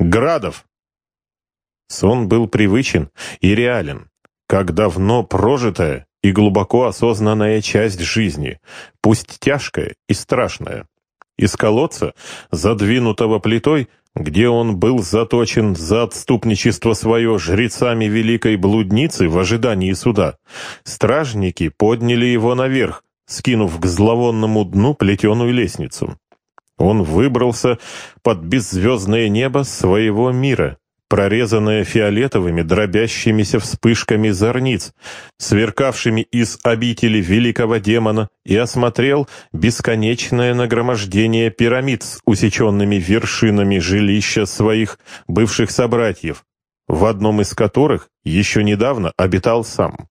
Градов!» Сон был привычен и реален, как давно прожитая и глубоко осознанная часть жизни, пусть тяжкая и страшная. Из колодца, задвинутого плитой, где он был заточен за отступничество свое жрецами великой блудницы в ожидании суда, стражники подняли его наверх, скинув к зловонному дну плетеную лестницу. Он выбрался под беззвездное небо своего мира, прорезанное фиолетовыми дробящимися вспышками зорниц, сверкавшими из обители великого демона, и осмотрел бесконечное нагромождение пирамид с усеченными вершинами жилища своих бывших собратьев, в одном из которых еще недавно обитал сам.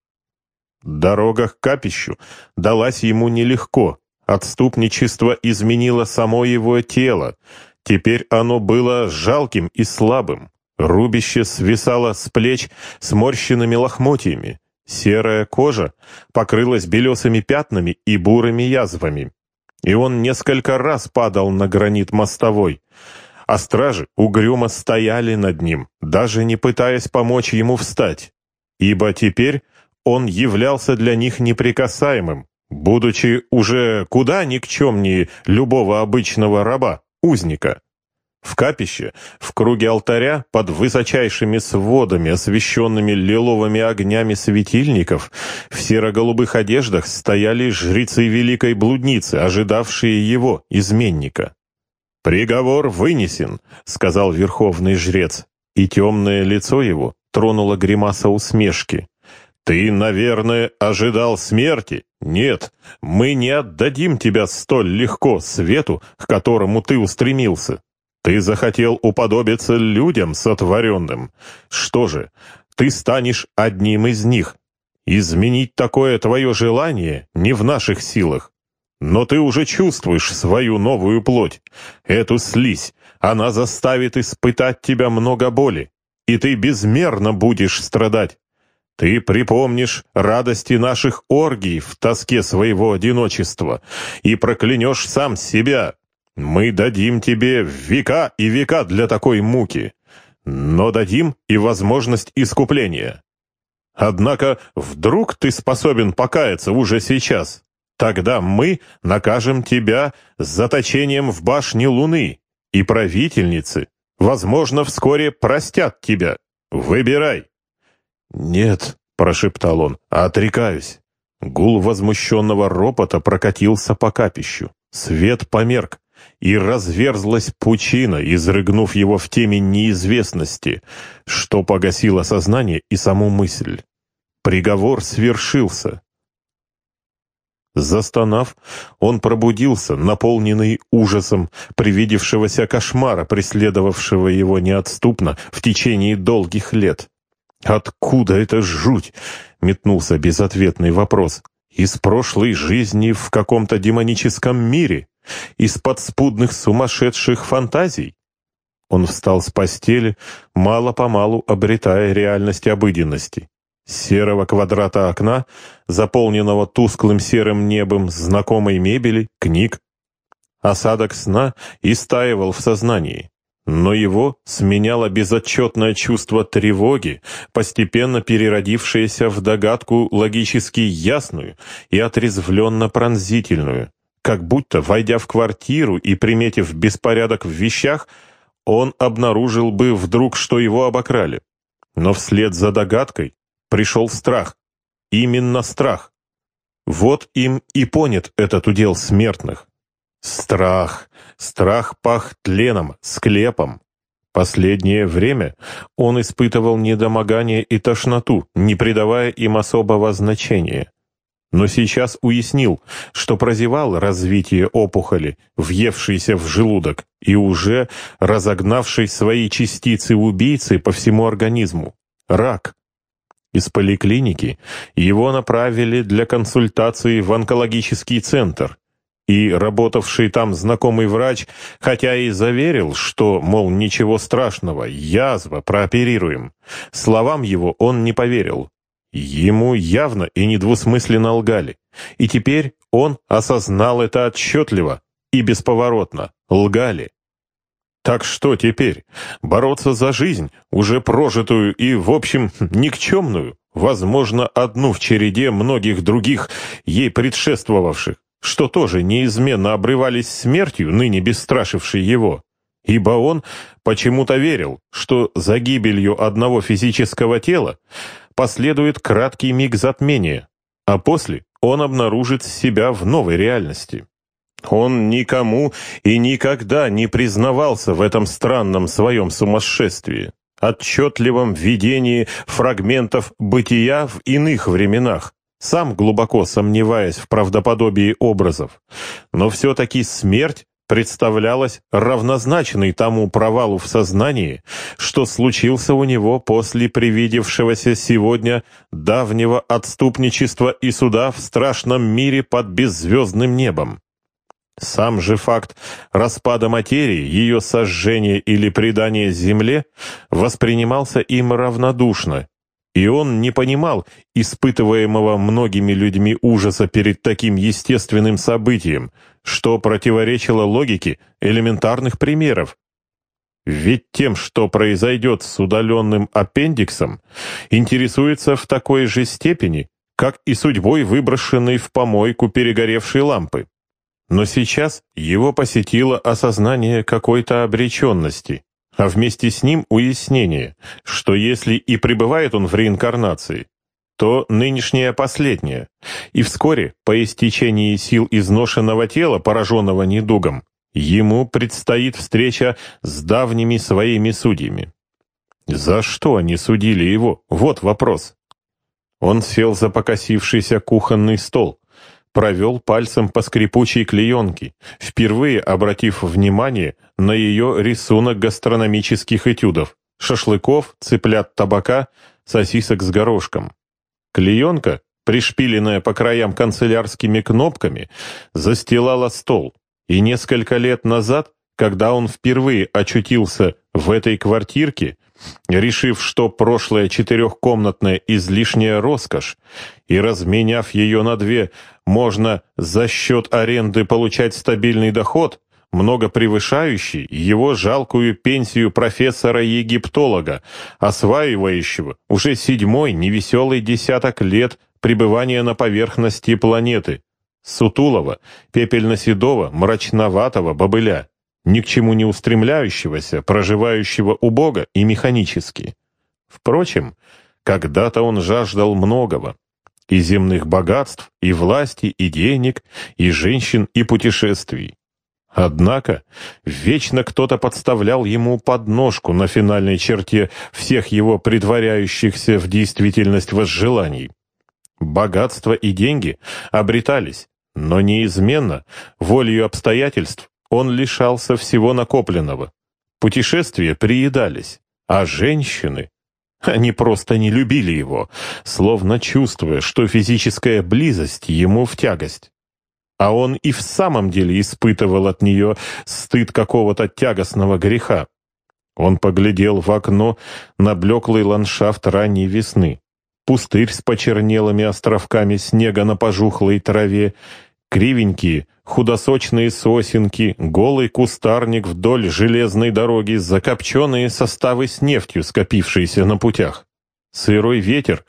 Дорога к капищу далась ему нелегко, отступничество изменило само его тело, теперь оно было жалким и слабым. Рубище свисало с плеч сморщенными лохмотьями. Серая кожа покрылась белесыми пятнами и бурыми язвами. И он несколько раз падал на гранит мостовой. А стражи угрюмо стояли над ним, даже не пытаясь помочь ему встать. Ибо теперь он являлся для них неприкасаемым, будучи уже куда никчемнее любого обычного раба, узника. В капище, в круге алтаря, под высочайшими сводами, освещенными лиловыми огнями светильников, в серо-голубых одеждах стояли жрецы великой блудницы, ожидавшие его, изменника. «Приговор вынесен», — сказал верховный жрец, и темное лицо его тронуло гримаса усмешки. «Ты, наверное, ожидал смерти? Нет, мы не отдадим тебя столь легко свету, к которому ты устремился. Ты захотел уподобиться людям сотворенным. Что же, ты станешь одним из них. Изменить такое твое желание не в наших силах. Но ты уже чувствуешь свою новую плоть, эту слизь. Она заставит испытать тебя много боли, и ты безмерно будешь страдать. Ты припомнишь радости наших оргий в тоске своего одиночества и проклянешь сам себя, мы дадим тебе века и века для такой муки, но дадим и возможность искупления. Однако вдруг ты способен покаяться уже сейчас. Тогда мы накажем тебя заточением в башне Луны, и правительницы, возможно, вскоре простят тебя. Выбирай. «Нет», — прошептал он, — «отрекаюсь». Гул возмущенного ропота прокатился по капищу. Свет померк и разверзлась пучина, изрыгнув его в темень неизвестности, что погасило сознание и саму мысль. Приговор свершился. Застонав, он пробудился, наполненный ужасом привидевшегося кошмара, преследовавшего его неотступно в течение долгих лет. «Откуда эта жуть?» — метнулся безответный вопрос. «Из прошлой жизни в каком-то демоническом мире?» из подспудных сумасшедших фантазий. Он встал с постели, мало-помалу обретая реальность обыденности. серого квадрата окна, заполненного тусклым серым небом, знакомой мебели, книг. Осадок сна истаивал в сознании, но его сменяло безотчетное чувство тревоги, постепенно переродившееся в догадку логически ясную и отрезвленно пронзительную как будто, войдя в квартиру и приметив беспорядок в вещах, он обнаружил бы вдруг, что его обокрали. Но вслед за догадкой пришел страх. Именно страх. Вот им и понят этот удел смертных. Страх. Страх пах тленом, склепом. Последнее время он испытывал недомогание и тошноту, не придавая им особого значения но сейчас уяснил, что прозевал развитие опухоли, въевшейся в желудок, и уже разогнавшей свои частицы убийцы по всему организму. Рак. Из поликлиники его направили для консультации в онкологический центр, и работавший там знакомый врач, хотя и заверил, что, мол, ничего страшного, язва, прооперируем, словам его он не поверил. Ему явно и недвусмысленно лгали. И теперь он осознал это отчетливо и бесповоротно. Лгали. Так что теперь? Бороться за жизнь, уже прожитую и, в общем, никчемную, возможно, одну в череде многих других, ей предшествовавших, что тоже неизменно обрывались смертью, ныне бесстрашившей его. Ибо он почему-то верил, что за гибелью одного физического тела последует краткий миг затмения, а после он обнаружит себя в новой реальности. Он никому и никогда не признавался в этом странном своем сумасшествии, отчетливом видении фрагментов бытия в иных временах, сам глубоко сомневаясь в правдоподобии образов. Но все-таки смерть представлялась равнозначной тому провалу в сознании, что случился у него после привидевшегося сегодня давнего отступничества и суда в страшном мире под беззвездным небом. Сам же факт распада материи, ее сожжения или предания земле воспринимался им равнодушно, и он не понимал испытываемого многими людьми ужаса перед таким естественным событием, что противоречило логике элементарных примеров. Ведь тем, что произойдет с удаленным аппендиксом, интересуется в такой же степени, как и судьбой выброшенной в помойку перегоревшей лампы. Но сейчас его посетило осознание какой-то обреченности, а вместе с ним уяснение, что если и пребывает он в реинкарнации, то нынешняя последняя, и вскоре, по истечении сил изношенного тела, пораженного недугом, ему предстоит встреча с давними своими судьями. За что они судили его? Вот вопрос. Он сел за покосившийся кухонный стол, провел пальцем по скрипучей клеенке, впервые обратив внимание на ее рисунок гастрономических этюдов, шашлыков, цыплят табака, сосисок с горошком. Клеенка, пришпиленная по краям канцелярскими кнопками, застилала стол, и несколько лет назад, когда он впервые очутился в этой квартирке, решив, что прошлая четырехкомнатная излишняя роскошь, и разменяв ее на две, можно за счет аренды получать стабильный доход, много превышающий его жалкую пенсию профессора-египтолога, осваивающего уже седьмой невеселый десяток лет пребывания на поверхности планеты, сутулого, пепельно-седого, мрачноватого бобыля ни к чему не устремляющегося, проживающего убого и механически. Впрочем, когда-то он жаждал многого. И земных богатств, и власти, и денег, и женщин, и путешествий. Однако вечно кто-то подставлял ему подножку на финальной черте всех его предваряющихся в действительность возжеланий. Богатство и деньги обретались, но неизменно, волею обстоятельств, он лишался всего накопленного. Путешествия приедались, а женщины... Они просто не любили его, словно чувствуя, что физическая близость ему в тягость. А он и в самом деле испытывал от нее стыд какого-то тягостного греха. Он поглядел в окно на блеклый ландшафт ранней весны. Пустырь с почернелыми островками снега на пожухлой траве Кривенькие, худосочные сосенки, голый кустарник вдоль железной дороги, закопченные составы с нефтью, скопившиеся на путях. Сырой ветер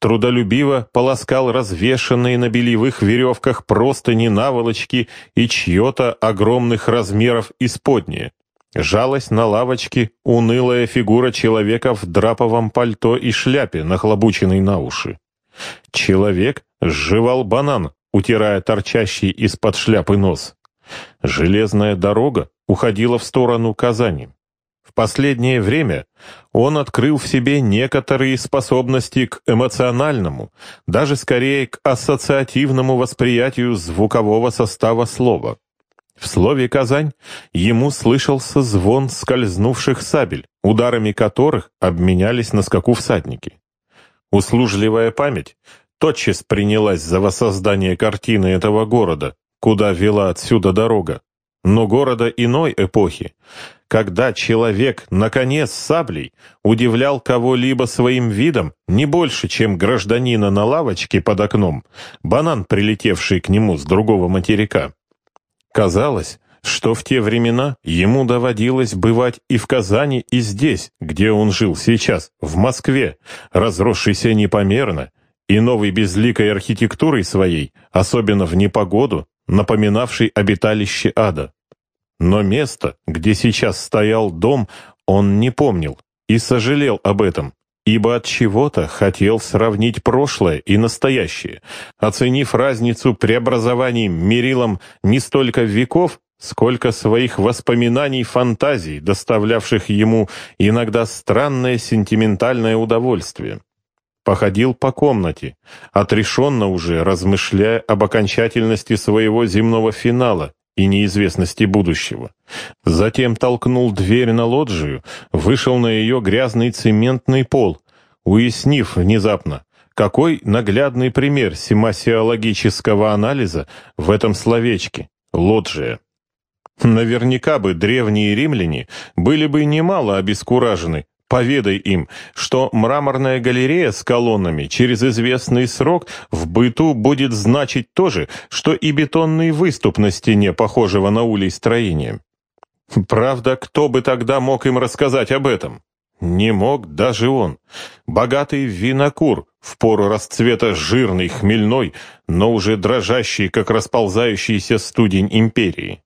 трудолюбиво полоскал развешанные на белевых веревках простыни наволочки и чье-то огромных размеров исподнее. Жалась на лавочке унылая фигура человека в драповом пальто и шляпе, нахлобученной на уши. Человек сживал банан, утирая торчащий из-под шляпы нос. Железная дорога уходила в сторону Казани. В последнее время он открыл в себе некоторые способности к эмоциональному, даже скорее к ассоциативному восприятию звукового состава слова. В слове «Казань» ему слышался звон скользнувших сабель, ударами которых обменялись на скаку всадники. Услужливая память тотчас принялась за воссоздание картины этого города, куда вела отсюда дорога. Но города иной эпохи, когда человек, наконец, саблей удивлял кого-либо своим видом не больше, чем гражданина на лавочке под окном, банан, прилетевший к нему с другого материка. Казалось, что в те времена ему доводилось бывать и в Казани, и здесь, где он жил сейчас, в Москве, разросшийся непомерно, и новой безликой архитектурой своей, особенно в непогоду, напоминавшей обиталище ада. Но место, где сейчас стоял дом, он не помнил и сожалел об этом, ибо от чего-то хотел сравнить прошлое и настоящее, оценив разницу преобразований мерилом не столько веков, сколько своих воспоминаний фантазий, доставлявших ему иногда странное сентиментальное удовольствие. Походил по комнате, отрешенно уже размышляя об окончательности своего земного финала и неизвестности будущего. Затем толкнул дверь на лоджию, вышел на ее грязный цементный пол, уяснив внезапно, какой наглядный пример семасиологического анализа в этом словечке «лоджия». Наверняка бы древние римляне были бы немало обескуражены, Поведай им, что мраморная галерея с колоннами через известный срок в быту будет значить то же, что и бетонный выступ на стене, похожего на улей строения. Правда, кто бы тогда мог им рассказать об этом? Не мог даже он. Богатый винокур, в пору расцвета жирный, хмельной, но уже дрожащий, как расползающийся студень империи.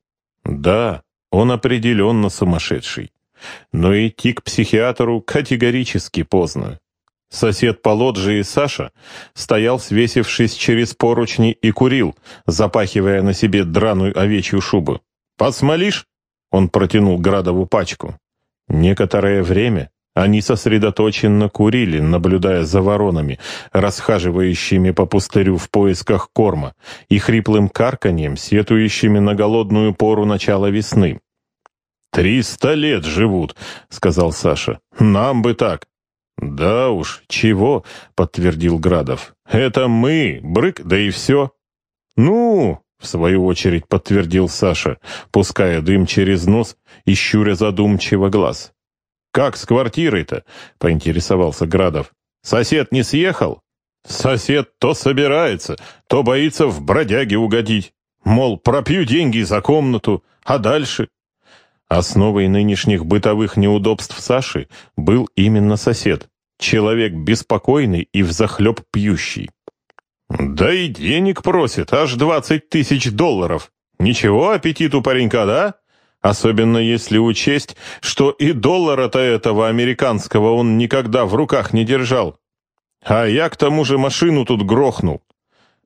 Да, он определенно сумасшедший. Но идти к психиатру категорически поздно. Сосед по лоджии Саша стоял, свесившись через поручни, и курил, запахивая на себе драную овечью шубу. «Посмолишь?» — он протянул Градову пачку. Некоторое время они сосредоточенно курили, наблюдая за воронами, расхаживающими по пустырю в поисках корма, и хриплым карканьем, сетующими на голодную пору начала весны. «Триста лет живут», — сказал Саша. «Нам бы так». «Да уж, чего?» — подтвердил Градов. «Это мы, брык, да и все». «Ну?» — в свою очередь подтвердил Саша, пуская дым через нос и щуря задумчиво глаз. «Как с квартирой-то?» — поинтересовался Градов. «Сосед не съехал?» «Сосед то собирается, то боится в бродяге угодить. Мол, пропью деньги за комнату, а дальше Основой нынешних бытовых неудобств Саши был именно сосед, человек беспокойный и взахлеб пьющий. «Да и денег просит, аж двадцать тысяч долларов. Ничего аппетит у паренька, да? Особенно если учесть, что и доллара-то этого американского он никогда в руках не держал. А я к тому же машину тут грохнул.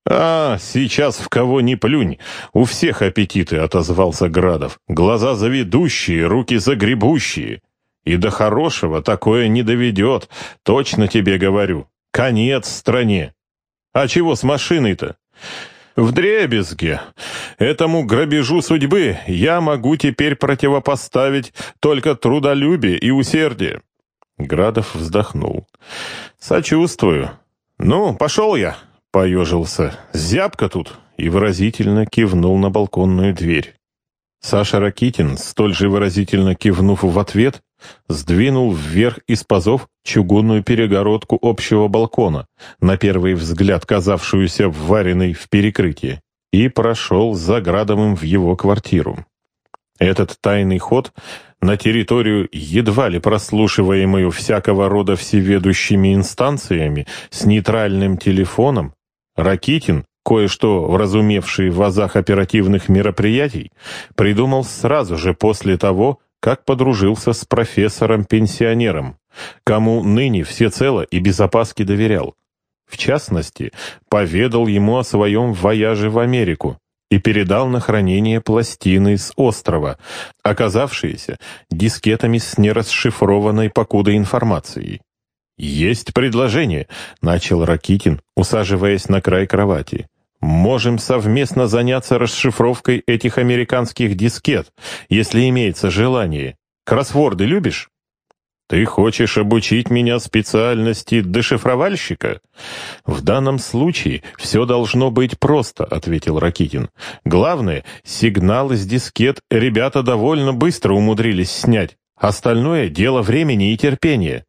«А, сейчас в кого ни плюнь, у всех аппетиты», — отозвался Градов. «Глаза заведущие, руки загребущие. И до хорошего такое не доведет, точно тебе говорю. Конец стране. А чего с машиной-то?» «В дребезге. Этому грабежу судьбы я могу теперь противопоставить только трудолюбие и усердие». Градов вздохнул. «Сочувствую. Ну, пошел я» поежился. «Зябко тут!» и выразительно кивнул на балконную дверь. Саша Ракитин, столь же выразительно кивнув в ответ, сдвинул вверх из пазов чугунную перегородку общего балкона, на первый взгляд казавшуюся вваренной в перекрытие, и прошел за Градовым в его квартиру. Этот тайный ход на территорию, едва ли прослушиваемую всякого рода всеведущими инстанциями, с нейтральным телефоном, Ракитин, кое-что вразумевший в азах оперативных мероприятий, придумал сразу же после того, как подружился с профессором-пенсионером, кому ныне всецело и без опаски доверял. В частности, поведал ему о своем вояже в Америку и передал на хранение пластины с острова, оказавшиеся дискетами с нерасшифрованной покуда информацией. «Есть предложение», — начал Ракитин, усаживаясь на край кровати. «Можем совместно заняться расшифровкой этих американских дискет, если имеется желание. Кроссворды любишь?» «Ты хочешь обучить меня специальности дешифровальщика?» «В данном случае все должно быть просто», — ответил Ракитин. «Главное, сигнал из дискет ребята довольно быстро умудрились снять. Остальное — дело времени и терпения».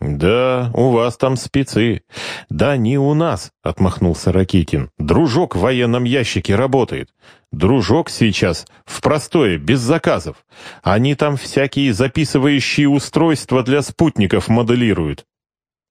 «Да, у вас там спецы». «Да не у нас», — отмахнулся Ракитин. «Дружок в военном ящике работает. Дружок сейчас в простое, без заказов. Они там всякие записывающие устройства для спутников моделируют.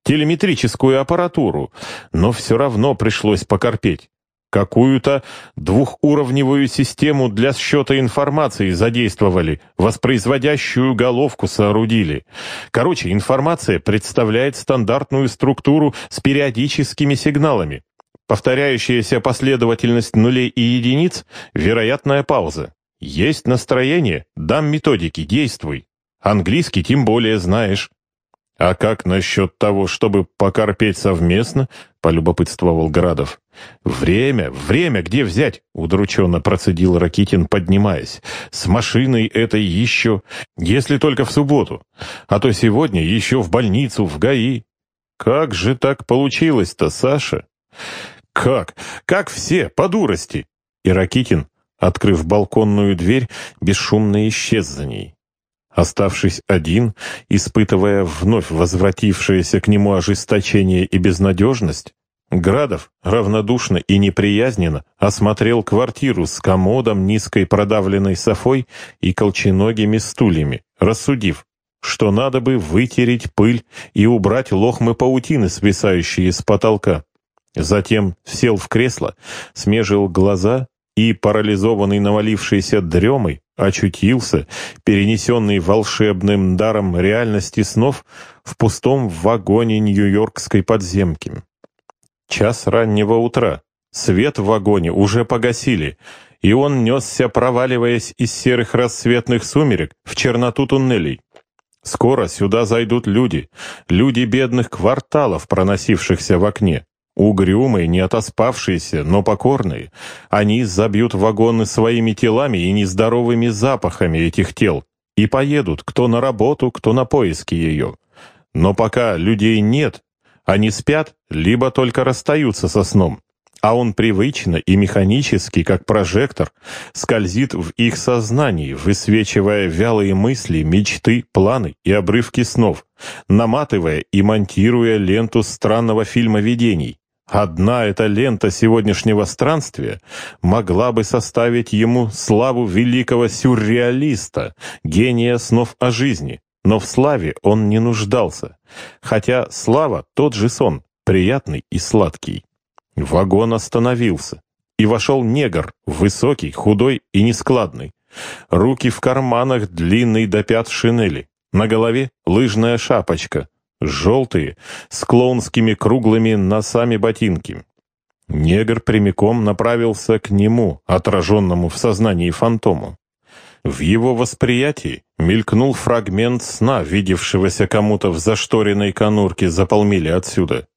Телеметрическую аппаратуру. Но все равно пришлось покорпеть. Какую-то двухуровневую систему для счета информации задействовали, воспроизводящую головку соорудили. Короче, информация представляет стандартную структуру с периодическими сигналами. Повторяющаяся последовательность нулей и единиц — вероятная пауза. Есть настроение, дам методики, действуй. Английский тем более знаешь. «А как насчет того, чтобы покорпеть совместно?» — полюбопытствовал Градов. «Время, время где взять?» — удрученно процедил Ракитин, поднимаясь. «С машиной этой еще, если только в субботу. А то сегодня еще в больницу, в ГАИ». «Как же так получилось-то, Саша?» «Как? Как все, по дурости!» И Ракитин, открыв балконную дверь, бесшумно исчез за ней. Оставшись один, испытывая вновь возвратившееся к нему ожесточение и безнадежность, Градов равнодушно и неприязненно осмотрел квартиру с комодом, низкой продавленной софой и колченогими стульями, рассудив, что надо бы вытереть пыль и убрать лохмы паутины, свисающие с потолка. Затем сел в кресло, смежил глаза и, парализованный навалившейся дремой, очутился, перенесенный волшебным даром реальности снов, в пустом вагоне нью-йоркской подземки. Час раннего утра. Свет в вагоне уже погасили, и он несся, проваливаясь из серых рассветных сумерек в черноту туннелей. Скоро сюда зайдут люди, люди бедных кварталов, проносившихся в окне. Угрюмые, не отоспавшиеся, но покорные. Они забьют вагоны своими телами и нездоровыми запахами этих тел и поедут, кто на работу, кто на поиски ее. Но пока людей нет, они спят, либо только расстаются со сном. А он привычно и механически, как прожектор, скользит в их сознании, высвечивая вялые мысли, мечты, планы и обрывки снов, наматывая и монтируя ленту странного фильма видений, Одна эта лента сегодняшнего странствия могла бы составить ему славу великого сюрреалиста, гения снов о жизни, но в славе он не нуждался, хотя слава тот же сон, приятный и сладкий. Вагон остановился, и вошел негр, высокий, худой и нескладный. Руки в карманах, длинный до пят шинели, на голове лыжная шапочка — желтые, с клоунскими круглыми носами ботинки. Негр прямиком направился к нему, отраженному в сознании фантому. В его восприятии мелькнул фрагмент сна, видевшегося кому-то в зашторенной конурке за полмили отсюда.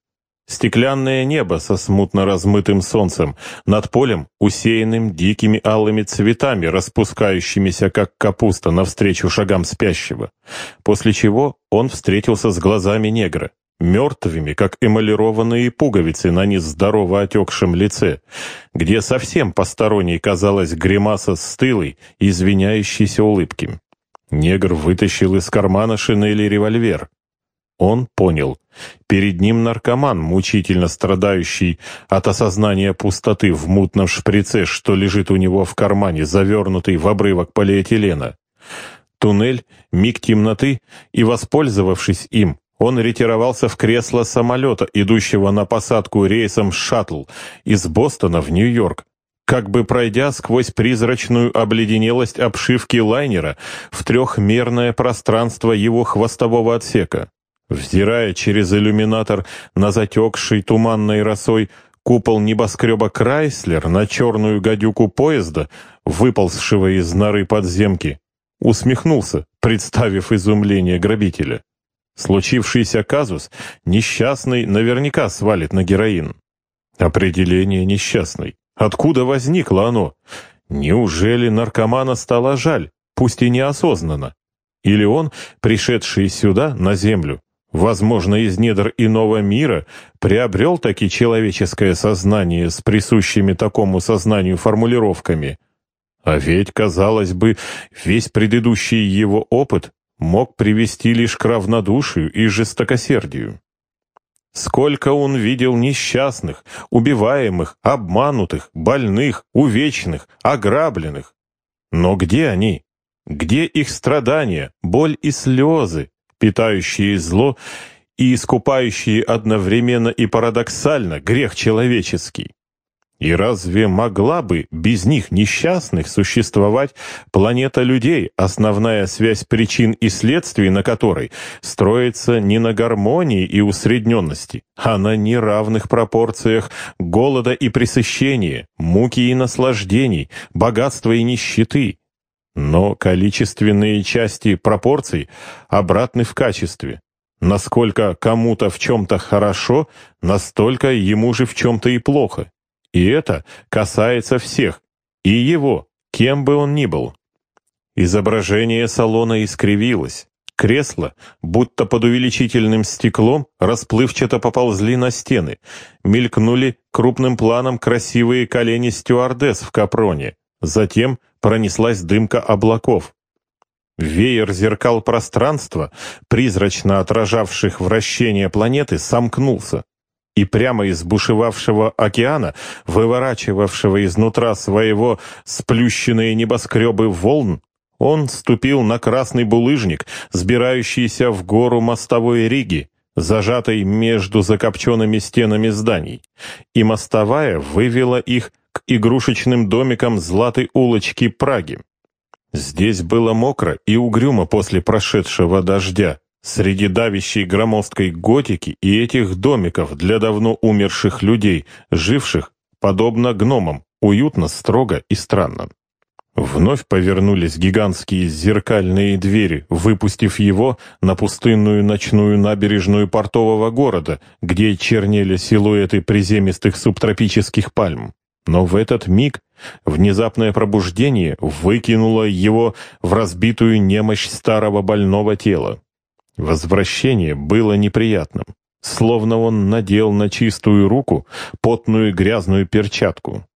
Стеклянное небо со смутно размытым солнцем, над полем, усеянным дикими алыми цветами, распускающимися, как капуста, навстречу шагам спящего. После чего он встретился с глазами негра, мертвыми, как эмалированные пуговицы на нездорово отекшем лице, где совсем посторонней казалась гримаса стылой, извиняющейся улыбки. Негр вытащил из кармана шинели револьвер. Он понял. Перед ним наркоман, мучительно страдающий от осознания пустоты в мутном шприце, что лежит у него в кармане, завернутый в обрывок полиэтилена. Туннель, миг темноты, и, воспользовавшись им, он ретировался в кресло самолета, идущего на посадку рейсом «Шаттл» из Бостона в Нью-Йорк, как бы пройдя сквозь призрачную обледенелость обшивки лайнера в трехмерное пространство его хвостового отсека. Взирая через иллюминатор на затекший туманной росой купол небоскреба Крайслер на черную гадюку поезда, выползшего из норы подземки, усмехнулся, представив изумление грабителя. Случившийся казус несчастный наверняка свалит на героин. Определение несчастный. Откуда возникло оно? Неужели наркомана стало жаль, пусть и неосознанно? Или он, пришедший сюда, на землю, возможно, из недр иного мира, приобрел таки человеческое сознание с присущими такому сознанию формулировками. А ведь, казалось бы, весь предыдущий его опыт мог привести лишь к равнодушию и жестокосердию. Сколько он видел несчастных, убиваемых, обманутых, больных, увечных, ограбленных. Но где они? Где их страдания, боль и слезы, питающие зло и искупающие одновременно и парадоксально грех человеческий? И разве могла бы без них несчастных существовать планета людей, основная связь причин и следствий на которой строится не на гармонии и усредненности, а на неравных пропорциях голода и пресыщения, муки и наслаждений, богатства и нищеты? Но количественные части пропорций обратны в качестве. Насколько кому-то в чем-то хорошо, настолько ему же в чем-то и плохо. И это касается всех, и его, кем бы он ни был. Изображение салона искривилось. Кресла, будто под увеличительным стеклом, расплывчато поползли на стены. Мелькнули крупным планом красивые колени стюардесс в капроне. Затем пронеслась дымка облаков. Веер зеркал пространства, призрачно отражавших вращение планеты, сомкнулся и прямо из бушевавшего океана, выворачивавшего изнутра своего сплющенные небоскребы волн, он ступил на красный булыжник, сбирающийся в гору мостовой Риги, зажатой между закопченными стенами зданий, и мостовая вывела их к игрушечным домикам златой улочки Праги. Здесь было мокро и угрюмо после прошедшего дождя, Среди давящей громоздкой готики и этих домиков для давно умерших людей, живших, подобно гномам, уютно, строго и странно. Вновь повернулись гигантские зеркальные двери, выпустив его на пустынную ночную набережную портового города, где чернели силуэты приземистых субтропических пальм. Но в этот миг внезапное пробуждение выкинуло его в разбитую немощь старого больного тела. Возвращение было неприятным, словно он надел на чистую руку потную грязную перчатку.